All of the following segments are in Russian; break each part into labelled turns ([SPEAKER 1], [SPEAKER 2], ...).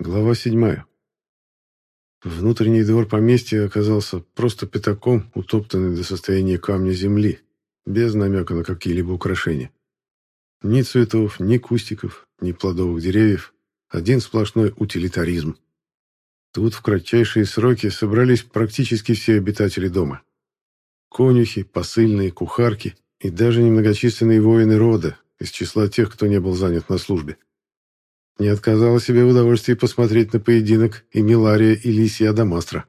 [SPEAKER 1] Глава седьмая. Внутренний двор поместья оказался просто пятаком, утоптанный до состояния камня земли, без намека на какие-либо украшения. Ни цветов, ни кустиков, ни плодовых деревьев. Один сплошной утилитаризм. Тут в кратчайшие сроки собрались практически все обитатели дома. Конюхи, посыльные, кухарки и даже немногочисленные воины рода, из числа тех, кто не был занят на службе. Не отказала себе в удовольствии посмотреть на поединок и Милария Илисия Адамастра.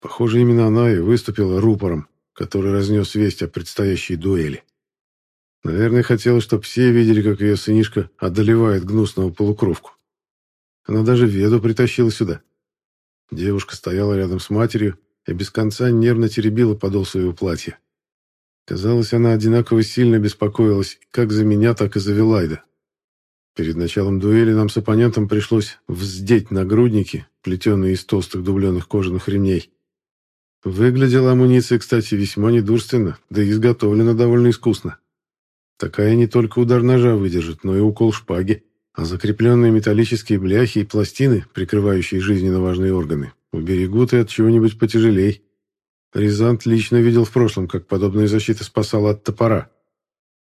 [SPEAKER 1] Похоже, именно она и выступила рупором, который разнес весть о предстоящей дуэли. Наверное, хотела, чтобы все видели, как ее сынишка одолевает гнусного полукровку. Она даже Веду притащила сюда. Девушка стояла рядом с матерью и без конца нервно теребила подол своего платья. Казалось, она одинаково сильно беспокоилась как за меня, так и за Вилайда. Перед началом дуэли нам с оппонентом пришлось вздеть нагрудники, плетеные из толстых дубленых кожаных ремней. Выглядела амуниция, кстати, весьма недурственно, да и изготовлена довольно искусно. Такая не только удар ножа выдержит, но и укол шпаги, а закрепленные металлические бляхи и пластины, прикрывающие жизненно важные органы, уберегут и от чего-нибудь потяжелей. Рязант лично видел в прошлом, как подобная защита спасала от топора.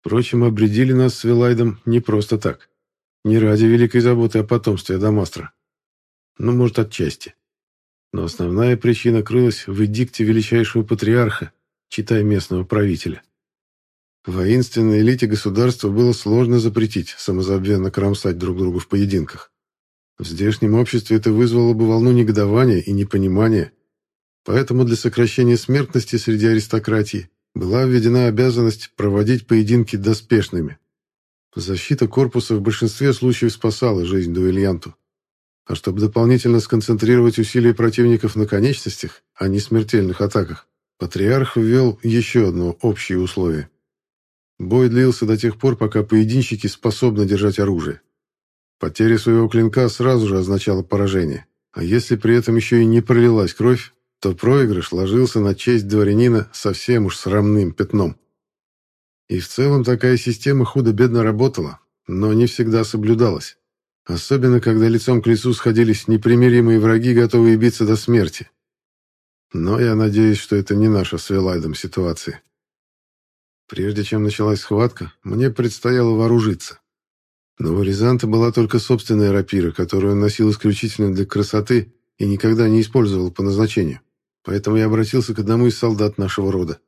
[SPEAKER 1] Впрочем, обредили нас с Вилайдом не просто так. Не ради великой заботы о потомстве Адамастра. Ну, может, отчасти. Но основная причина крылась в эдикте величайшего патриарха, читая местного правителя. Воинственной элите государства было сложно запретить самозабвенно кромсать друг друга в поединках. В здешнем обществе это вызвало бы волну негодования и непонимания, поэтому для сокращения смертности среди аристократии была введена обязанность проводить поединки доспешными, Защита корпуса в большинстве случаев спасала жизнь дуэльянту. А чтобы дополнительно сконцентрировать усилия противников на конечностях, а не смертельных атаках, патриарх ввел еще одно общее условие. Бой длился до тех пор, пока поединщики способны держать оружие. Потеря своего клинка сразу же означала поражение, а если при этом еще и не пролилась кровь, то проигрыш ложился на честь дворянина совсем уж срамным пятном. И в целом такая система худо-бедно работала, но не всегда соблюдалась. Особенно, когда лицом к лицу сходились непримиримые враги, готовые биться до смерти. Но я надеюсь, что это не наша с Вилайдом ситуация. Прежде чем началась схватка, мне предстояло вооружиться. Но у Рязанта была только собственная рапира, которую он носил исключительно для красоты и никогда не использовал по назначению. Поэтому я обратился к одному из солдат нашего рода.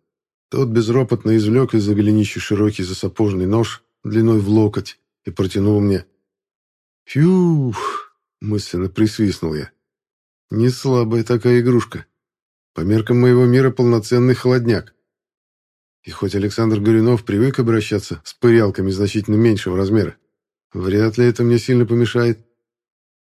[SPEAKER 1] Тот безропотно извлек из-за голенища широкий засапожный нож длиной в локоть и протянул мне. «Фью!» — мысленно присвистнул я. «Не слабая такая игрушка. По меркам моего мира полноценный холодняк. И хоть Александр Горюнов привык обращаться с пырялками значительно меньшего размера, вряд ли это мне сильно помешает.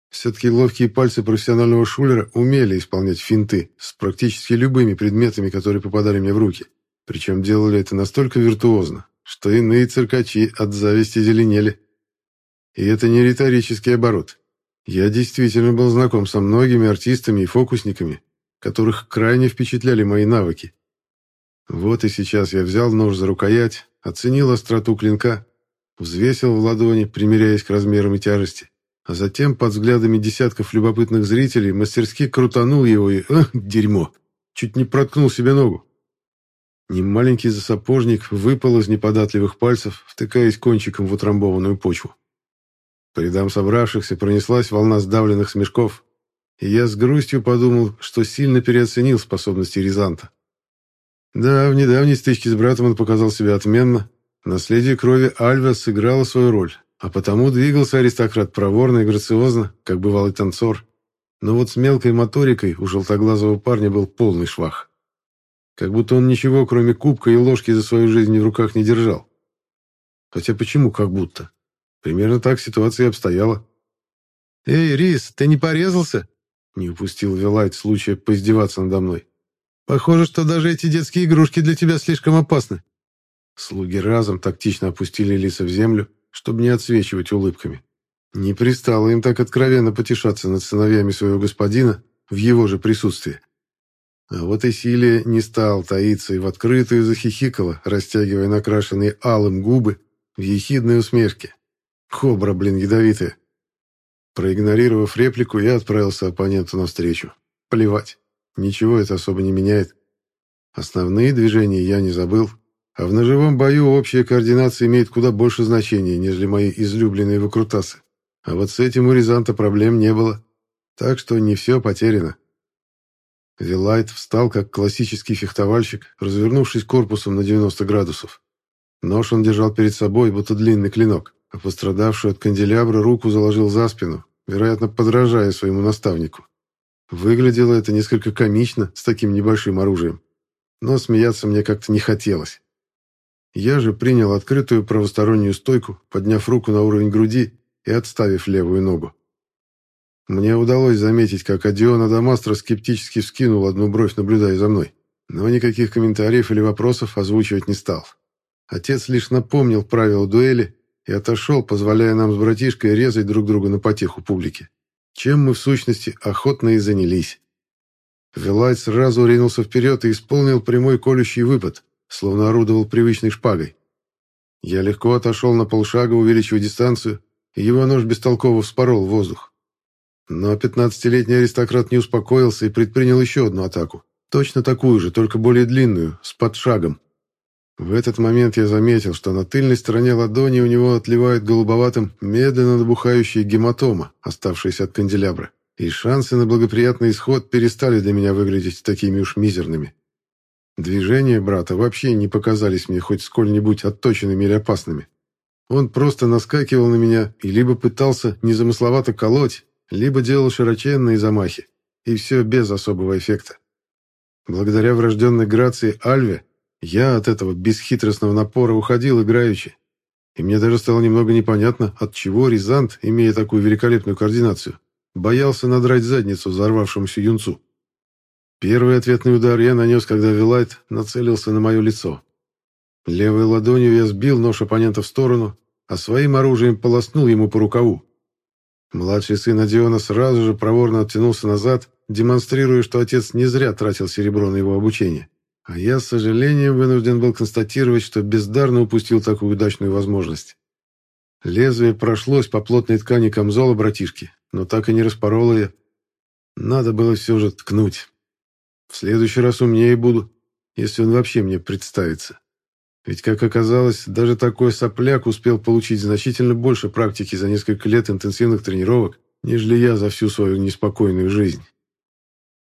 [SPEAKER 1] Все-таки ловкие пальцы профессионального шулера умели исполнять финты с практически любыми предметами, которые попадали мне в руки. Причем делали это настолько виртуозно, что иные циркачи от зависти зеленели. И это не риторический оборот. Я действительно был знаком со многими артистами и фокусниками, которых крайне впечатляли мои навыки. Вот и сейчас я взял нож за рукоять, оценил остроту клинка, взвесил в ладони, примеряясь к размерам и тяжести, а затем под взглядами десятков любопытных зрителей мастерски крутанул его и... Ах, дерьмо! Чуть не проткнул себе ногу. Немаленький засапожник выпал из неподатливых пальцев, втыкаясь кончиком в утрамбованную почву. По рядам собравшихся пронеслась волна сдавленных смешков, и я с грустью подумал, что сильно переоценил способности Рязанта. Да, в недавней стычке с братом он показал себя отменно. Наследие крови Альва сыграло свою роль, а потому двигался аристократ проворно и грациозно, как бывалый танцор. Но вот с мелкой моторикой у желтоглазого парня был полный швах. Как будто он ничего, кроме кубка и ложки за свою жизнь в руках не держал. Хотя почему как будто? Примерно так ситуация и обстояла. «Эй, Рис, ты не порезался?» Не упустил Вилайт случая поиздеваться надо мной. «Похоже, что даже эти детские игрушки для тебя слишком опасны». Слуги разом тактично опустили лица в землю, чтобы не отсвечивать улыбками. Не пристало им так откровенно потешаться над сыновьями своего господина в его же присутствии. А вот и Силия не стал таиться и в открытую захихикала, растягивая накрашенные алым губы в ехидной усмешке. Кобра, блин, ядовитая. Проигнорировав реплику, я отправился оппоненту навстречу. Плевать. Ничего это особо не меняет. Основные движения я не забыл, а в ножевом бою общая координация имеет куда больше значения, нежели мои излюбленные выкрутасы. А вот с этим у Рязанта проблем не было. Так что не все потеряно. Вилайт встал как классический фехтовальщик, развернувшись корпусом на 90 градусов. Нож он держал перед собой, будто длинный клинок, а пострадавшую от канделябра руку заложил за спину, вероятно, подражая своему наставнику. Выглядело это несколько комично с таким небольшим оружием, но смеяться мне как-то не хотелось. Я же принял открытую правостороннюю стойку, подняв руку на уровень груди и отставив левую ногу. Мне удалось заметить, как Адион Адамастро скептически вскинул одну бровь, наблюдая за мной, но никаких комментариев или вопросов озвучивать не стал. Отец лишь напомнил правила дуэли и отошел, позволяя нам с братишкой резать друг друга на потеху публики. Чем мы, в сущности, охотно и занялись. Вилайт сразу ринулся вперед и исполнил прямой колющий выпад, словно орудовал привычной шпагой. Я легко отошел на полшага, увеличивая дистанцию, и его нож бестолково вспорол воздух. Но пятнадцатилетний аристократ не успокоился и предпринял еще одну атаку. Точно такую же, только более длинную, с подшагом. В этот момент я заметил, что на тыльной стороне ладони у него отливает голубоватым медленно набухающая гематома, оставшаяся от канделябра, и шансы на благоприятный исход перестали для меня выглядеть такими уж мизерными. Движения брата вообще не показались мне хоть сколь-нибудь отточенными или опасными. Он просто наскакивал на меня и либо пытался незамысловато колоть, либо делал широченные замахи, и все без особого эффекта. Благодаря врожденной грации Альве я от этого бесхитростного напора уходил играючи, и мне даже стало немного непонятно, от чего Рязант, имея такую великолепную координацию, боялся надрать задницу взорвавшемуся юнцу. Первый ответный удар я нанес, когда Вилайт нацелился на мое лицо. Левой ладонью я сбил нож оппонента в сторону, а своим оружием полоснул ему по рукаву. Младший сын Адиона сразу же проворно оттянулся назад, демонстрируя, что отец не зря тратил серебро на его обучение. А я, с сожалением, вынужден был констатировать, что бездарно упустил такую удачную возможность. Лезвие прошлось по плотной ткани камзола братишки, но так и не распороло ее. Надо было все же ткнуть. В следующий раз умнее буду, если он вообще мне представится. Ведь, как оказалось, даже такой сопляк успел получить значительно больше практики за несколько лет интенсивных тренировок, нежели я за всю свою неспокойную жизнь.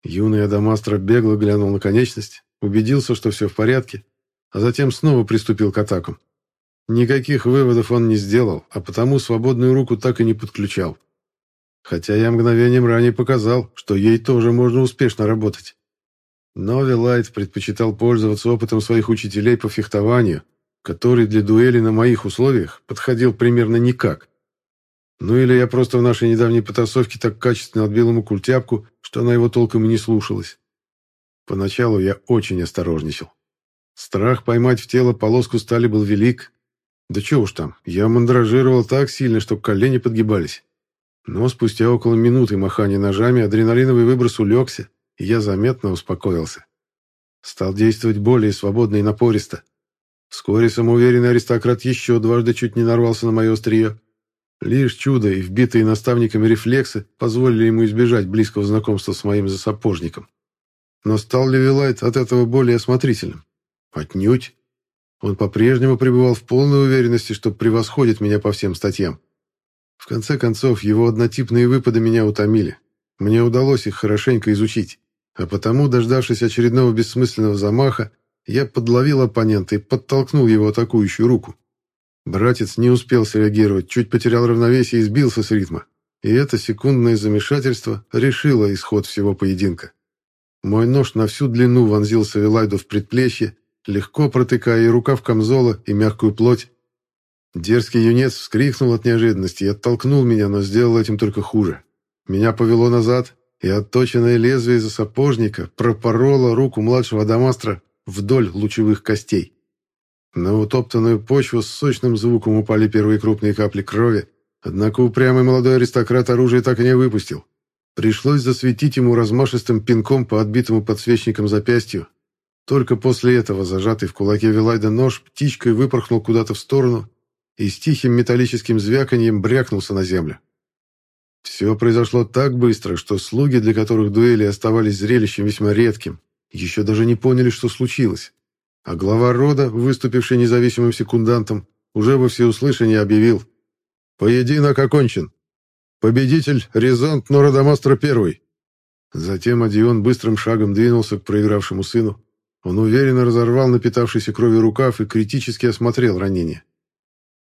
[SPEAKER 1] Юный Адамастро бегло глянул на конечность, убедился, что все в порядке, а затем снова приступил к атакам. Никаких выводов он не сделал, а потому свободную руку так и не подключал. Хотя я мгновением ранее показал, что ей тоже можно успешно работать. Но Вилайт предпочитал пользоваться опытом своих учителей по фехтованию, который для дуэли на моих условиях подходил примерно никак. Ну или я просто в нашей недавней потасовке так качественно отбил ему культяпку, что она его толком и не слушалась. Поначалу я очень осторожничал. Страх поймать в тело полоску стали был велик. Да чего уж там, я мандражировал так сильно, что колени подгибались. Но спустя около минуты махания ножами адреналиновый выброс улегся, я заметно успокоился. Стал действовать более свободно и напористо. Вскоре самоуверенный аристократ еще дважды чуть не нарвался на мое острие. Лишь чудо и вбитые наставниками рефлексы позволили ему избежать близкого знакомства с моим засапожником. Но стал ли Вилайт от этого более осмотрительным? Отнюдь. Он по-прежнему пребывал в полной уверенности, что превосходит меня по всем статьям. В конце концов, его однотипные выпады меня утомили. Мне удалось их хорошенько изучить. А потому, дождавшись очередного бессмысленного замаха, я подловил оппонента и подтолкнул его атакующую руку. Братец не успел среагировать, чуть потерял равновесие и сбился с ритма. И это секундное замешательство решило исход всего поединка. Мой нож на всю длину вонзился Вилайду в предплечье, легко протыкая и рукав камзола, и мягкую плоть. Дерзкий юнец вскрикнул от неожиданности и оттолкнул меня, но сделал этим только хуже. Меня повело назад, и отточенное лезвие из сапожника пропороло руку младшего Адамастра вдоль лучевых костей. На утоптанную почву с сочным звуком упали первые крупные капли крови, однако упрямый молодой аристократ оружие так и не выпустил. Пришлось засветить ему размашистым пинком по отбитому подсвечником запястью. Только после этого зажатый в кулаке Вилайда нож птичкой выпорхнул куда-то в сторону и с тихим металлическим звяканьем брякнулся на землю. Все произошло так быстро, что слуги, для которых дуэли оставались зрелищем весьма редким, еще даже не поняли, что случилось. А глава рода, выступивший независимым секундантом, уже во всеуслышание объявил «Поединок окончен. Победитель Рязант Нородомастро первый». Затем Адион быстрым шагом двинулся к проигравшему сыну. Он уверенно разорвал напитавшийся кровью рукав и критически осмотрел ранение.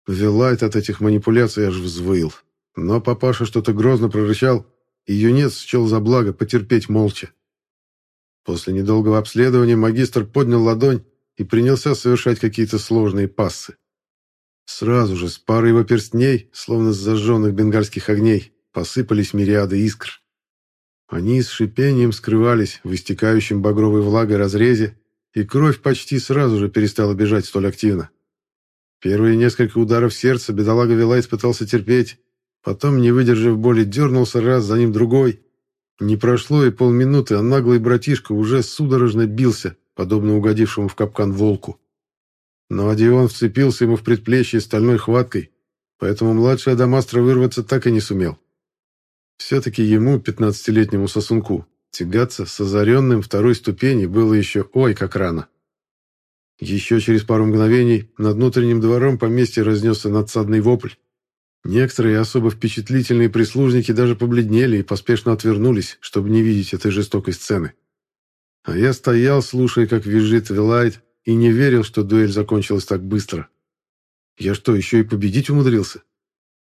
[SPEAKER 1] Вилайт от этих манипуляций аж взвыл. Но папаша что-то грозно прорычал, и юнец счел за благо потерпеть молча. После недолгого обследования магистр поднял ладонь и принялся совершать какие-то сложные пассы. Сразу же с пары его перстней, словно с зажженных бенгальских огней, посыпались мириады искр. Они с шипением скрывались в истекающем багровой влагой разрезе, и кровь почти сразу же перестала бежать столь активно. Первые несколько ударов сердца бедолага Вилайт пытался терпеть, потом, не выдержав боли, дернулся раз, за ним другой. Не прошло и полминуты, а наглый братишка уже судорожно бился, подобно угодившему в капкан волку. Но Адион вцепился ему в предплечье стальной хваткой, поэтому младший Адамастро вырваться так и не сумел. Все-таки ему, пятнадцатилетнему сосунку, тягаться с озаренным второй ступени было еще ой как рано. Еще через пару мгновений над внутренним двором поместья разнесся надсадный вопль. Некоторые особо впечатлительные прислужники даже побледнели и поспешно отвернулись, чтобы не видеть этой жестокой сцены. А я стоял, слушая, как визжит Вилайт, и не верил, что дуэль закончилась так быстро. Я что, еще и победить умудрился?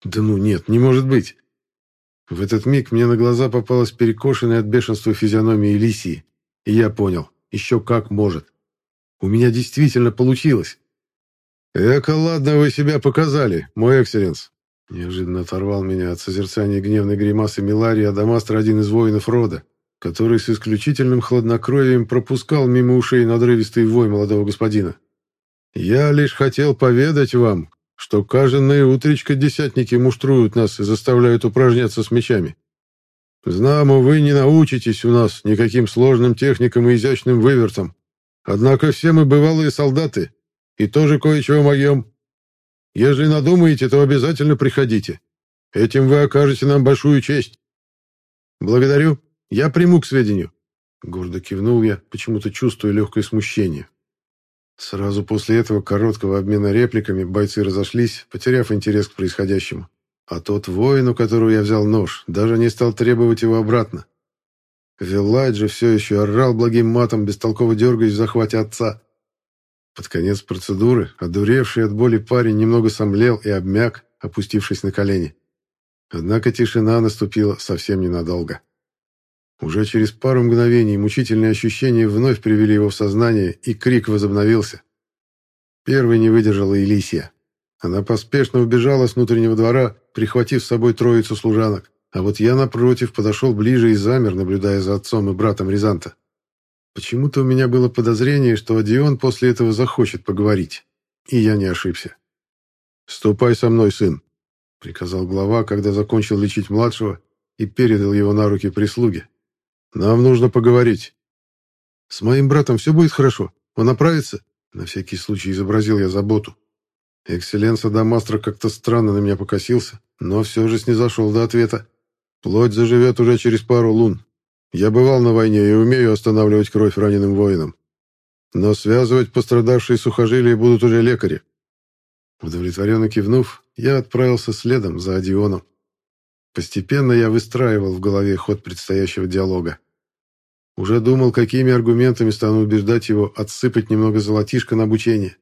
[SPEAKER 1] Да ну нет, не может быть. В этот миг мне на глаза попалась перекошенная от бешенства физиономия Элисии, и я понял, еще как может. У меня действительно получилось. «Эко, ладно вы себя показали, мой экселленс!» Неожиданно оторвал меня от созерцания гневной гримасы Миларии Адамастр, один из воинов рода, который с исключительным хладнокровием пропускал мимо ушей надрывистый вой молодого господина. «Я лишь хотел поведать вам, что каждое утречко десятники муштруют нас и заставляют упражняться с мечами. Знамо, вы не научитесь у нас никаким сложным техникам и изящным вывертам. Однако все мы бывалые солдаты, и тоже кое-чего моем. Если надумаете, то обязательно приходите. Этим вы окажете нам большую честь. Благодарю. Я приму к сведению. Гордо кивнул я, почему-то чувствуя легкое смущение. Сразу после этого короткого обмена репликами бойцы разошлись, потеряв интерес к происходящему. А тот воин, у которого я взял нож, даже не стал требовать его обратно. Виллайт же все еще орал благим матом, бестолково дергаясь в захвате отца. Под конец процедуры, одуревший от боли парень немного сомлел и обмяк, опустившись на колени. Однако тишина наступила совсем ненадолго. Уже через пару мгновений мучительные ощущения вновь привели его в сознание, и крик возобновился. Первой не выдержала Элисия. Она поспешно убежала с внутреннего двора, прихватив с собой троицу служанок. А вот я, напротив, подошел ближе и замер, наблюдая за отцом и братом Рязанта. Почему-то у меня было подозрение, что Одион после этого захочет поговорить. И я не ошибся. «Ступай со мной, сын», — приказал глава, когда закончил лечить младшего и передал его на руки прислуги. Нам нужно поговорить. С моим братом все будет хорошо? Он оправится? На всякий случай изобразил я заботу. Экселленса Дамастро как-то странно на меня покосился, но все же снизошел до ответа. Плоть заживет уже через пару лун. Я бывал на войне и умею останавливать кровь раненым воинам. Но связывать пострадавшие сухожилия будут уже лекари. Удовлетворенно кивнув, я отправился следом за Одионом. Постепенно я выстраивал в голове ход предстоящего диалога. Уже думал, какими аргументами стану убеждать его отсыпать немного золотишка на обучение.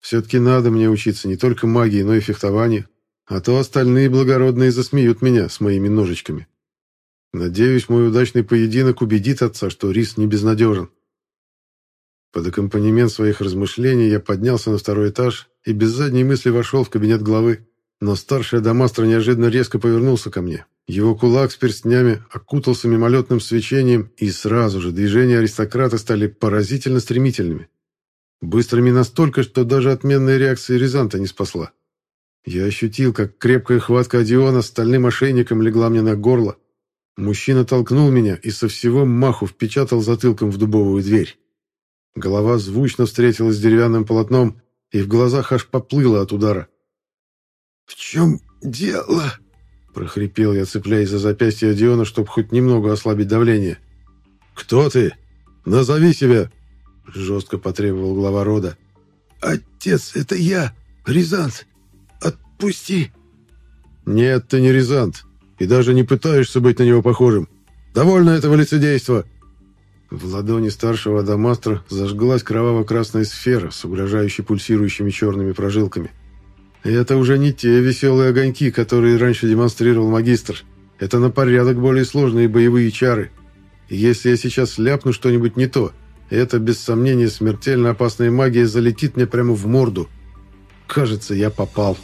[SPEAKER 1] Все-таки надо мне учиться не только магии, но и фехтованию, а то остальные благородные засмеют меня с моими ножичками. Надеюсь, мой удачный поединок убедит отца, что рис не безнадежен. Под аккомпанемент своих размышлений я поднялся на второй этаж и без задней мысли вошел в кабинет главы. Но старший Адамастро неожиданно резко повернулся ко мне. Его кулак с перстнями окутался мимолетным свечением, и сразу же движения аристократа стали поразительно стремительными. Быстрыми настолько, что даже отменная реакция Рязанта не спасла. Я ощутил, как крепкая хватка Одиона стальным ошейником легла мне на горло. Мужчина толкнул меня и со всего маху впечатал затылком в дубовую дверь. Голова звучно встретилась с деревянным полотном, и в глазах аж поплыла от удара.
[SPEAKER 2] «В чем дело?»
[SPEAKER 1] прохрипел я, цепляясь за запястье Диона, чтобы хоть немного ослабить давление. «Кто ты? Назови себя!» — жестко потребовал глава рода.
[SPEAKER 2] «Отец, это я, Рязант. Отпусти!»
[SPEAKER 1] «Нет, ты не Рязант, и даже не пытаешься быть на него похожим. Довольно этого лицедейства!» В ладони старшего Адамастра зажглась кроваво-красная сфера с угрожающе пульсирующими черными прожилками. Это уже не те веселые огоньки, которые раньше демонстрировал магистр. Это на порядок более сложные боевые чары. И если я сейчас ляпну что-нибудь не то, это, без сомнения, смертельно опасная магия залетит мне прямо в морду. Кажется, я. «Попал».